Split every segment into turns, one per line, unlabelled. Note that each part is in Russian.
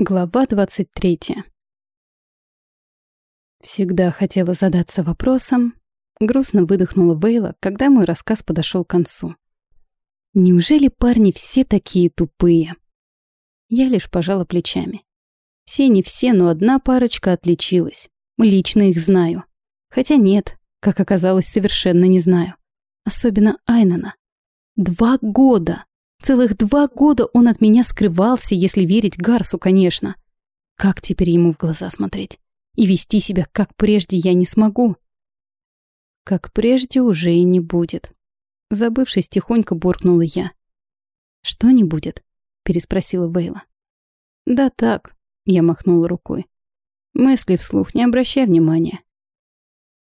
Глава 23. Всегда хотела задаться вопросом, грустно выдохнула Вейла, когда мой рассказ подошел к концу. Неужели парни все такие тупые? Я лишь пожала плечами. Все не все, но одна парочка отличилась. Лично их знаю. Хотя нет, как оказалось, совершенно не знаю. Особенно Айнана. Два года! Целых два года он от меня скрывался, если верить Гарсу, конечно. Как теперь ему в глаза смотреть? И вести себя, как прежде, я не смогу. Как прежде уже и не будет. Забывшись, тихонько буркнула я. «Что не будет?» — переспросила Вейла. «Да так», — я махнула рукой. «Мысли вслух, не обращай внимания».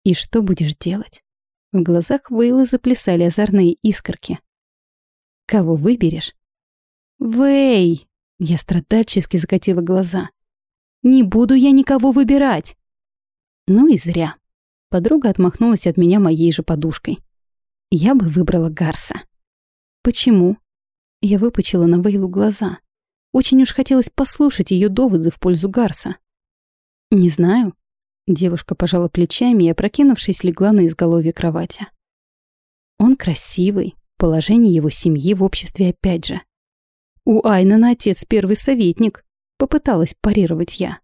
«И что будешь делать?» В глазах Вейлы заплясали озорные искорки. Кого выберешь? Вэй! Я страдальчески закатила глаза. Не буду я никого выбирать. Ну и зря. Подруга отмахнулась от меня моей же подушкой. Я бы выбрала Гарса. Почему? Я выпучила на Вейлу глаза. Очень уж хотелось послушать ее доводы в пользу Гарса. Не знаю. Девушка пожала плечами и, опрокинувшись, легла на изголовье кровати. Он красивый, Положение его семьи в обществе опять же. У Айнана отец первый советник. Попыталась парировать я.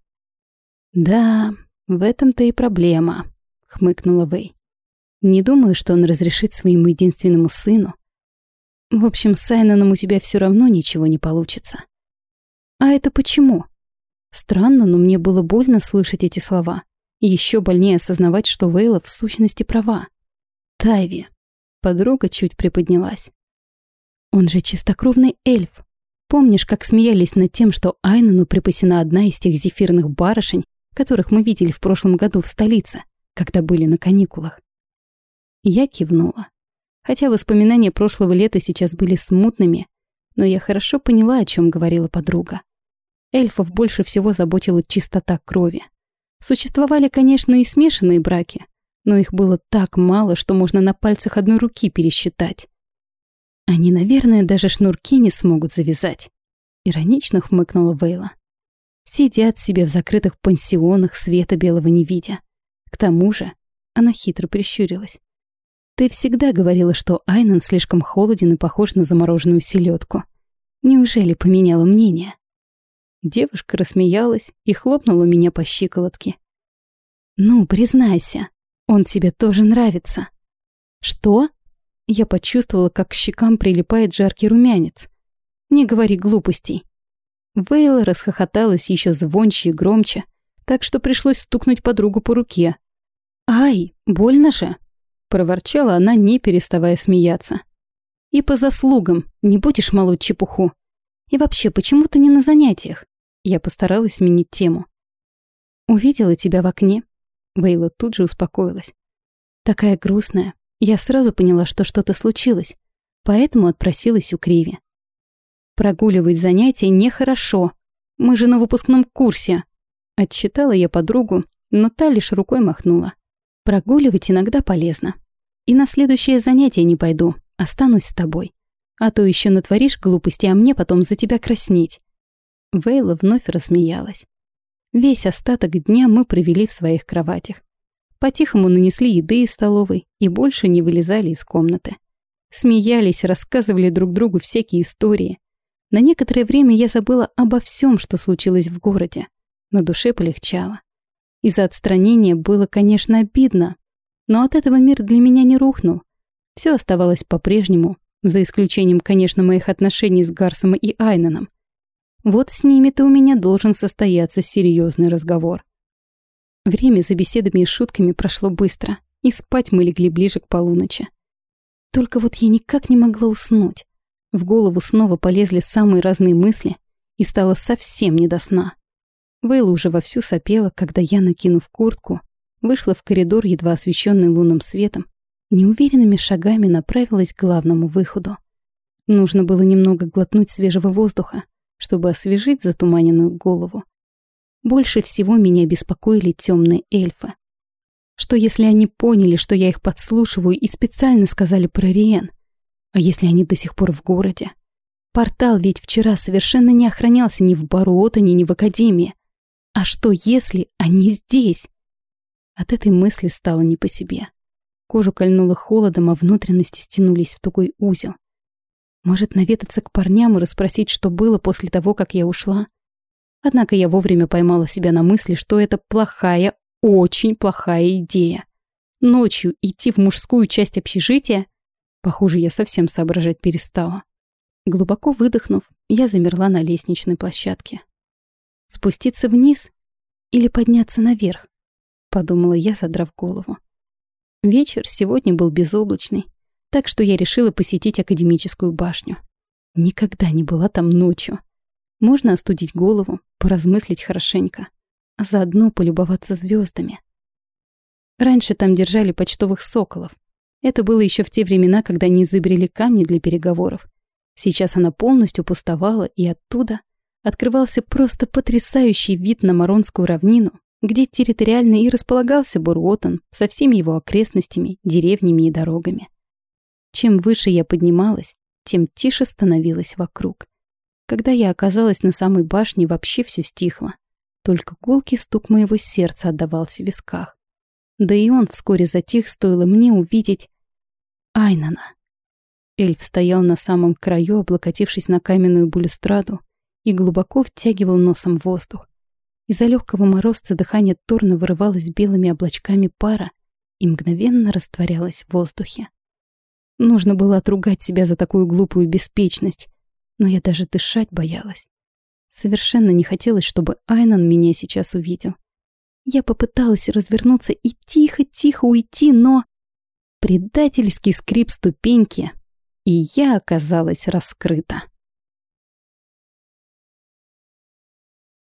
Да, в этом-то и проблема, хмыкнула Вэй. Не думаю, что он разрешит своему единственному сыну. В общем, с Айнаном у тебя все равно ничего не получится. А это почему? Странно, но мне было больно слышать эти слова. Еще больнее осознавать, что Вейла в сущности права. Тайви, Подруга чуть приподнялась. Он же чистокровный эльф. Помнишь, как смеялись над тем, что Айнану припасена одна из тех зефирных барышень, которых мы видели в прошлом году в столице, когда были на каникулах? Я кивнула. Хотя воспоминания прошлого лета сейчас были смутными, но я хорошо поняла, о чем говорила подруга. Эльфов больше всего заботила чистота крови. Существовали, конечно, и смешанные браки, но их было так мало, что можно на пальцах одной руки пересчитать. Они, наверное, даже шнурки не смогут завязать. Иронично хмыкнула Вейла. Сидят себе в закрытых пансионах, света белого не видя. К тому же, она хитро прищурилась. Ты всегда говорила, что Айнан слишком холоден и похож на замороженную селедку. Неужели поменяла мнение? Девушка рассмеялась и хлопнула меня по щиколотке. «Ну, признайся, он тебе тоже нравится». «Что?» Я почувствовала, как к щекам прилипает жаркий румянец. «Не говори глупостей». Вейла расхохоталась еще звонче и громче, так что пришлось стукнуть подругу по руке. «Ай, больно же!» — проворчала она, не переставая смеяться. «И по заслугам, не будешь молоть чепуху. И вообще, почему ты не на занятиях?» Я постаралась сменить тему. «Увидела тебя в окне, Вейла тут же успокоилась. Такая грустная. Я сразу поняла, что что-то случилось, поэтому отпросилась у Криви. Прогуливать занятия нехорошо. Мы же на выпускном курсе. Отчитала я подругу, но та лишь рукой махнула. Прогуливать иногда полезно. И на следующее занятие не пойду, останусь с тобой. А то еще натворишь глупости, а мне потом за тебя краснеть. Вейла вновь рассмеялась. Весь остаток дня мы провели в своих кроватях. По-тихому нанесли еды из столовой и больше не вылезали из комнаты. Смеялись, рассказывали друг другу всякие истории. На некоторое время я забыла обо всем, что случилось в городе. На душе полегчало. Из-за отстранения было, конечно, обидно, но от этого мир для меня не рухнул. Все оставалось по-прежнему, за исключением, конечно, моих отношений с Гарсом и Айнаном. Вот с ними-то у меня должен состояться серьезный разговор. Время за беседами и шутками прошло быстро, и спать мы легли ближе к полуночи. Только вот я никак не могла уснуть. В голову снова полезли самые разные мысли, и стало совсем не до сна. Вейла уже вовсю сопела, когда я, накинув куртку, вышла в коридор, едва освещенный лунным светом, неуверенными шагами направилась к главному выходу. Нужно было немного глотнуть свежего воздуха, чтобы освежить затуманенную голову. Больше всего меня беспокоили темные эльфы. Что если они поняли, что я их подслушиваю и специально сказали про Риен? А если они до сих пор в городе? Портал ведь вчера совершенно не охранялся ни в Боротане, ни в Академии. А что если они здесь? От этой мысли стало не по себе. Кожу кольнуло холодом, а внутренности стянулись в тугой узел. Может, наведаться к парням и расспросить, что было после того, как я ушла? Однако я вовремя поймала себя на мысли, что это плохая, очень плохая идея. Ночью идти в мужскую часть общежития? Похоже, я совсем соображать перестала. Глубоко выдохнув, я замерла на лестничной площадке. Спуститься вниз или подняться наверх? Подумала я, задрав голову. Вечер сегодня был безоблачный, так что я решила посетить академическую башню. Никогда не была там ночью. Можно остудить голову, поразмыслить хорошенько, а заодно полюбоваться звездами. Раньше там держали почтовых соколов. Это было еще в те времена, когда не изобрели камни для переговоров. Сейчас она полностью пустовала, и оттуда открывался просто потрясающий вид на Маронскую равнину, где территориально и располагался Буруотон со всеми его окрестностями, деревнями и дорогами. Чем выше я поднималась, тем тише становилось вокруг. Когда я оказалась на самой башне, вообще все стихло. Только гулкий стук моего сердца отдавался в висках. Да и он вскоре затих, стоило мне увидеть Айнана. Эльф стоял на самом краю, облокотившись на каменную балюстраду, и глубоко втягивал носом воздух. Из-за легкого морозца дыхание Торна вырывалось белыми облачками пара и мгновенно растворялось в воздухе. Нужно было отругать себя за такую глупую беспечность, но я даже дышать боялась. Совершенно не хотелось, чтобы Айнан меня сейчас увидел. Я попыталась развернуться и тихо-тихо уйти, но... Предательский скрип ступеньки, и я оказалась раскрыта.